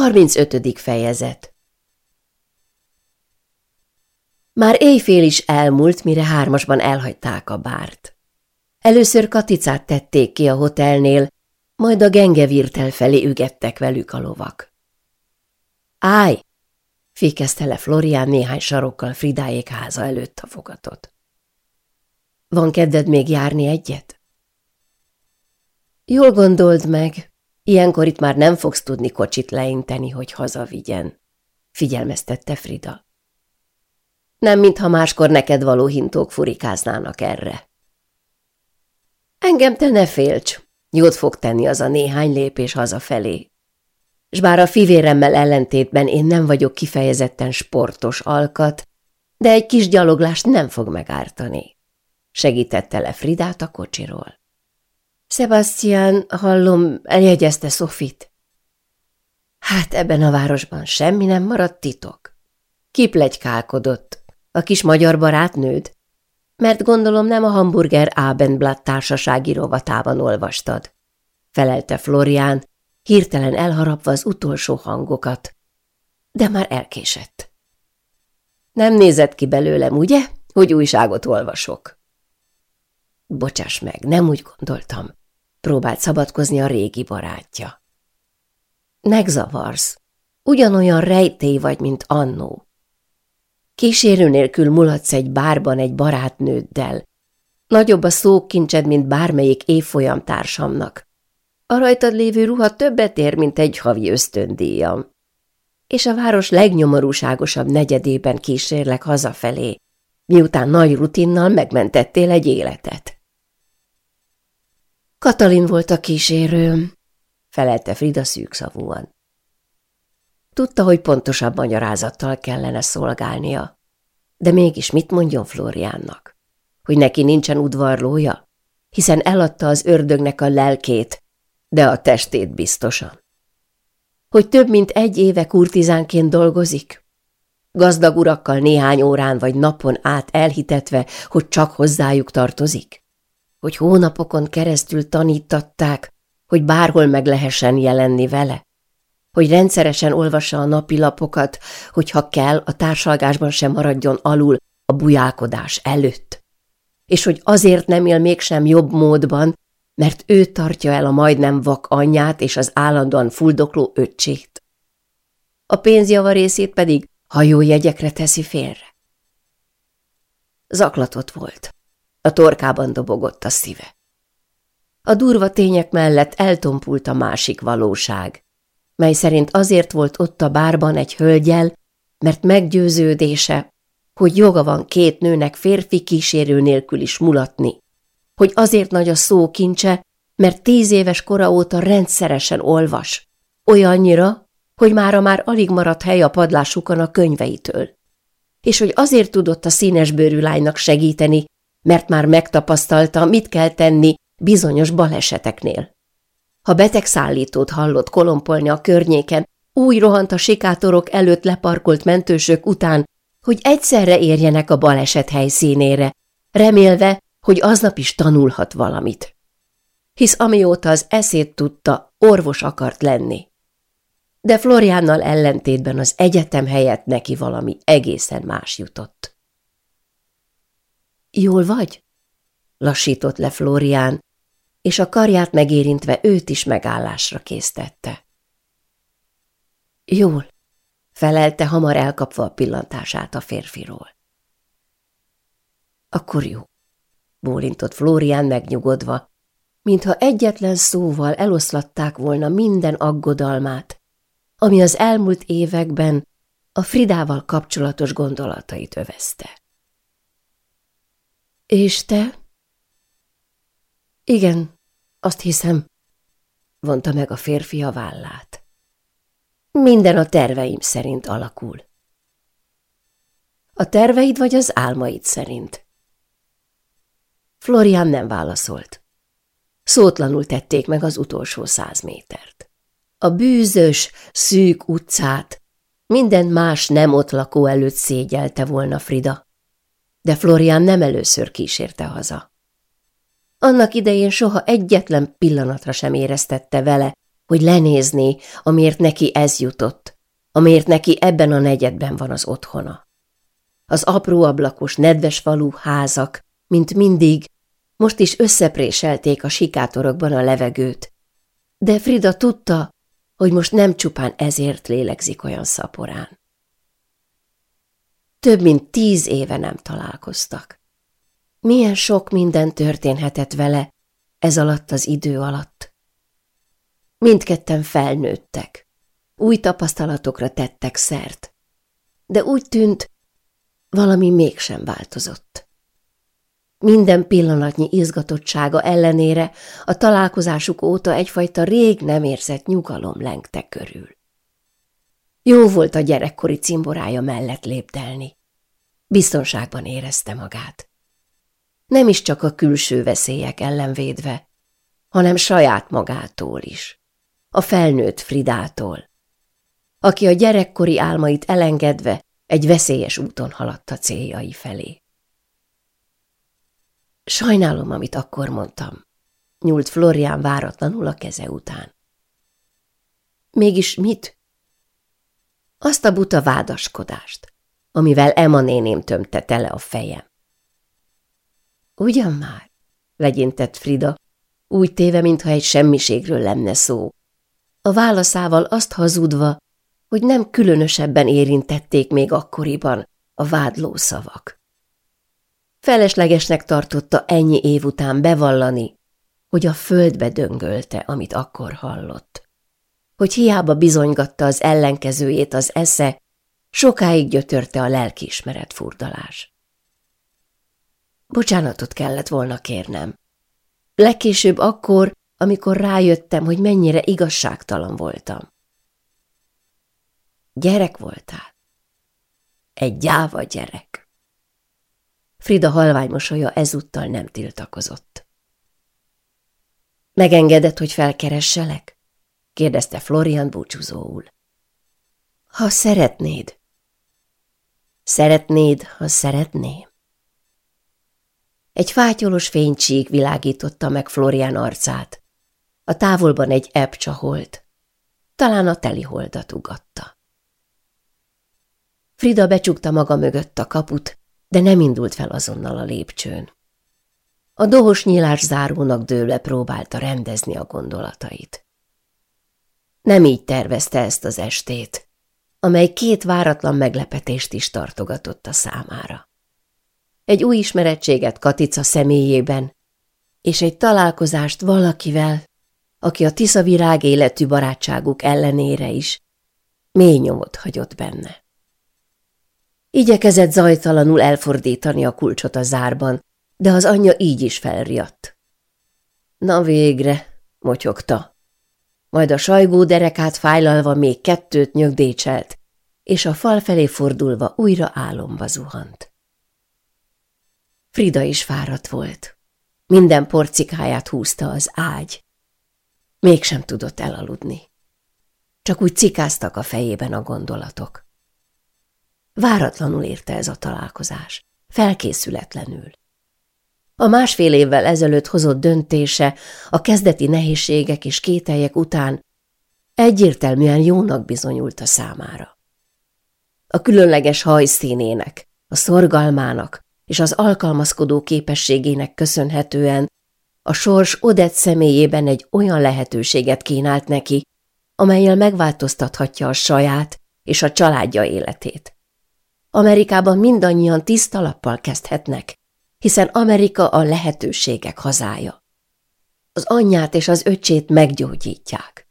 35. fejezet Már éjfél is elmúlt, mire hármasban elhagyták a bárt. Először Katicát tették ki a hotelnél, majd a gengevirtel felé ügettek velük a lovak. Állj! fékezte le Florián néhány sarokkal Fridáék háza előtt a fogatot. Van kedved még járni egyet? Jól gondold meg, Ilyenkor itt már nem fogsz tudni kocsit leinteni, hogy hazavigyen, figyelmeztette Frida. Nem, mintha máskor neked való hintók furikáznának erre. Engem te ne félts, jót fog tenni az a néhány lépés hazafelé. S bár a fivéremmel ellentétben én nem vagyok kifejezetten sportos alkat, de egy kis gyaloglást nem fog megártani. Segítette le Fridát a kocsiról. Sebastian, hallom, eljegyezte Sofit. Hát ebben a városban semmi nem maradt titok. Kiplegykálkodott. A kis magyar barátnőd? Mert gondolom nem a Hamburger Abendblatt társasági rovatában olvastad. Felelte Florián, hirtelen elharapva az utolsó hangokat. De már elkésett. Nem nézett ki belőlem, ugye, hogy újságot olvasok? Bocsáss meg, nem úgy gondoltam próbált szabadkozni a régi barátja. Megzavarsz. Ugyanolyan rejtély vagy, mint annó. Kísérő nélkül mulatsz egy bárban egy barátnőddel. Nagyobb a szókincsed, mint bármelyik évfolyam társamnak. A rajtad lévő ruha többet ér, mint egy havi ösztöndíjam. És a város legnyomorúságosabb negyedében kísérlek hazafelé, miután nagy rutinnal megmentettél egy életet. Katalin volt a kísérőm, felelte Frida szűkszavúan. Tudta, hogy pontosabb magyarázattal kellene szolgálnia. De mégis mit mondjon Floriánnak? Hogy neki nincsen udvarlója? Hiszen eladta az ördögnek a lelkét, de a testét biztosan. Hogy több mint egy éve kurtizánként dolgozik? Gazdag urakkal néhány órán vagy napon át elhitetve, hogy csak hozzájuk tartozik? Hogy hónapokon keresztül tanítatták, hogy bárhol meg lehessen jelenni vele, hogy rendszeresen olvassa a napilapokat, hogy ha kell, a társalgásban sem maradjon alul a bujálkodás előtt, és hogy azért nem él mégsem jobb módban, mert ő tartja el a majdnem vak anyját és az állandóan fuldokló öccsét. A pénzjava részét pedig hajójegyekre teszi félre. Zaklatott volt. A torkában dobogott a szíve. A durva tények mellett eltompult a másik valóság, mely szerint azért volt ott a bárban egy hölgyel, mert meggyőződése, hogy joga van két nőnek férfi kísérő nélkül is mulatni, hogy azért nagy a szó kincse, mert tíz éves kora óta rendszeresen olvas, olyannyira, hogy mára már alig maradt hely a padlásukon a könyveitől, és hogy azért tudott a színesbőrű lánynak segíteni, mert már megtapasztalta, mit kell tenni bizonyos baleseteknél. Ha betegszállítót hallott kolompolni a környéken, úgy rohant a sikátorok előtt leparkolt mentősök után, hogy egyszerre érjenek a baleset helyszínére, remélve, hogy aznap is tanulhat valamit. Hisz amióta az eszét tudta, orvos akart lenni. De Floriánnal ellentétben az egyetem helyett neki valami egészen más jutott. Jól vagy? Lassított le Flórián, és a karját megérintve őt is megállásra késztette. Jól, felelte hamar elkapva a pillantását a férfiról. Akkor jó, bólintott Flórián megnyugodva, mintha egyetlen szóval eloszlatták volna minden aggodalmát, ami az elmúlt években a Fridával kapcsolatos gondolatait övezte. És te? Igen, azt hiszem, vonta meg a férfi a vállát. Minden a terveim szerint alakul. A terveid vagy az álmaid szerint? Florian nem válaszolt. Szótlanul tették meg az utolsó száz métert. A bűzös, szűk utcát minden más nem ott lakó előtt szégyelte volna Frida, de Florian nem először kísérte haza. Annak idején soha egyetlen pillanatra sem éreztette vele, hogy lenézné, amiért neki ez jutott, amiért neki ebben a negyedben van az otthona. Az apró ablakos, nedves falú házak, mint mindig, most is összepréselték a sikátorokban a levegőt, de Frida tudta, hogy most nem csupán ezért lélegzik olyan szaporán. Több mint tíz éve nem találkoztak. Milyen sok minden történhetett vele ez alatt az idő alatt. Mindketten felnőttek, új tapasztalatokra tettek szert, de úgy tűnt, valami mégsem változott. Minden pillanatnyi izgatottsága ellenére a találkozásuk óta egyfajta rég nem érzett nyugalom lengte körül. Jó volt a gyerekkori cimborája mellett lépdelni. Biztonságban érezte magát. Nem is csak a külső veszélyek ellen védve, hanem saját magától is. A felnőtt Fridától, aki a gyerekkori álmait elengedve egy veszélyes úton haladt a céljai felé. Sajnálom, amit akkor mondtam, nyúlt Florián váratlanul a keze után. Mégis mit? Azt a buta vádaskodást, amivel Emma néném tömte tele a fejem. Ugyan már, legyintett Frida, úgy téve, mintha egy semmiségről lenne szó. A válaszával azt hazudva, hogy nem különösebben érintették még akkoriban a vádló szavak. Feleslegesnek tartotta ennyi év után bevallani, hogy a földbe döngölte, amit akkor hallott. Hogy hiába bizonygatta az ellenkezőjét az esze, sokáig gyötörte a lelkiismeret furdalás. Bocsánatot kellett volna kérnem. Legkésőbb akkor, amikor rájöttem, hogy mennyire igazságtalan voltam. Gyerek voltál? Egy gyáva gyerek. Frida halvány mosolya ezúttal nem tiltakozott. Megengedett, hogy felkeresselek? Kérdezte Florian búcsúzóul. Ha szeretnéd. Szeretnéd, ha szeretném. Egy fátyolos fénycsík világította meg Florian arcát. A távolban egy ebb csaholt. Talán a teli holdat ugatta. Frida becsukta maga mögött a kaput, de nem indult fel azonnal a lépcsőn. A dohos nyílás zárónak dőle próbálta rendezni a gondolatait. Nem így tervezte ezt az estét, amely két váratlan meglepetést is tartogatott a számára. Egy új ismerettséget Katica személyében, és egy találkozást valakivel, aki a tiszavirág életű barátságuk ellenére is mély nyomot hagyott benne. Igyekezett zajtalanul elfordítani a kulcsot a zárban, de az anyja így is felriadt. Na végre, motyogta. Majd a sajgó derekát fájlalva még kettőt nyögdécselt, és a fal felé fordulva újra álomba zuhant. Frida is fáradt volt. Minden porcikáját húzta az ágy. Mégsem tudott elaludni. Csak úgy cikáztak a fejében a gondolatok. Váratlanul érte ez a találkozás, felkészületlenül. A másfél évvel ezelőtt hozott döntése a kezdeti nehézségek és kételjek után egyértelműen jónak bizonyult a számára. A különleges hajszínének, a szorgalmának és az alkalmazkodó képességének köszönhetően a sors Odett személyében egy olyan lehetőséget kínált neki, amelyel megváltoztathatja a saját és a családja életét. Amerikában mindannyian tiszta lappal kezdhetnek, hiszen Amerika a lehetőségek hazája. Az anyját és az öcsét meggyógyítják.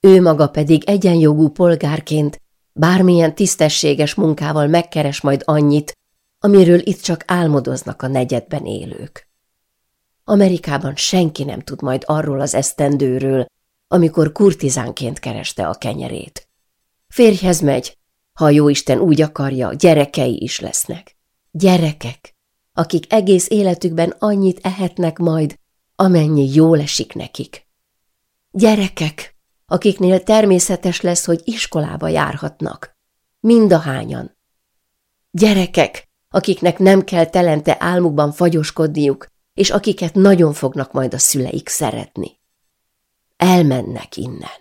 Ő maga pedig egyenjogú polgárként bármilyen tisztességes munkával megkeres majd annyit, amiről itt csak álmodoznak a negyedben élők. Amerikában senki nem tud majd arról az esztendőről, amikor kurtizánként kereste a kenyerét. Férjhez megy, ha a jóisten úgy akarja, gyerekei is lesznek. Gyerekek, akik egész életükben annyit ehetnek majd, amennyi jól esik nekik. Gyerekek, akiknél természetes lesz, hogy iskolába járhatnak. Mindahányan. Gyerekek, akiknek nem kell telente álmukban fagyoskodniuk, és akiket nagyon fognak majd a szüleik szeretni. Elmennek innen.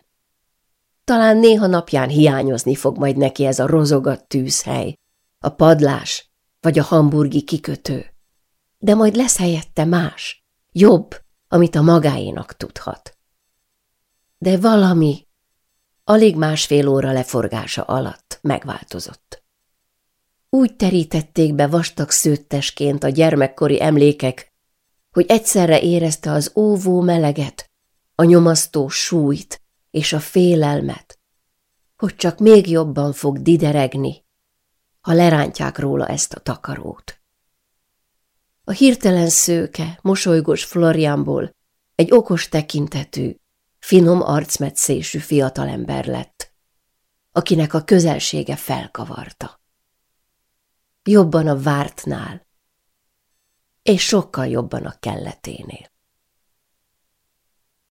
talán néha napján hiányozni fog majd neki ez a rozogat tűzhely, a padlás vagy a hamburgi kikötő. De majd lesz helyette más, jobb, amit a magáénak tudhat. De valami alig másfél óra leforgása alatt megváltozott. Úgy terítették be vastag szőttesként a gyermekkori emlékek, hogy egyszerre érezte az óvó meleget, a nyomasztó súlyt és a félelmet, hogy csak még jobban fog dideregni, ha lerántják róla ezt a takarót. A hirtelen szőke, mosolygós Florianból egy okos tekintetű, finom arcmetszésű fiatalember lett, akinek a közelsége felkavarta. Jobban a vártnál, és sokkal jobban a kelleténél.